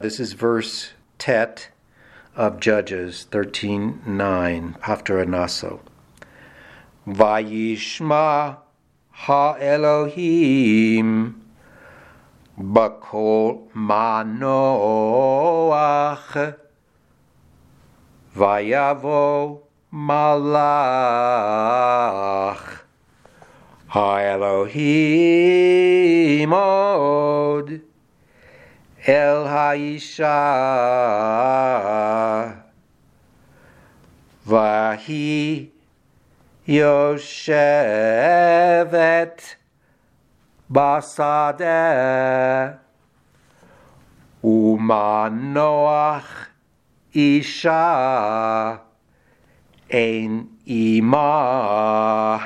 This is verse tet of Judges 13:9 Haftarah Naso. Vayishma ha-Elohim bakol manoach vayavo malach ha-Elohim od אל האישה. והיא יושבת בשדה ומנוח אישה אין אימה.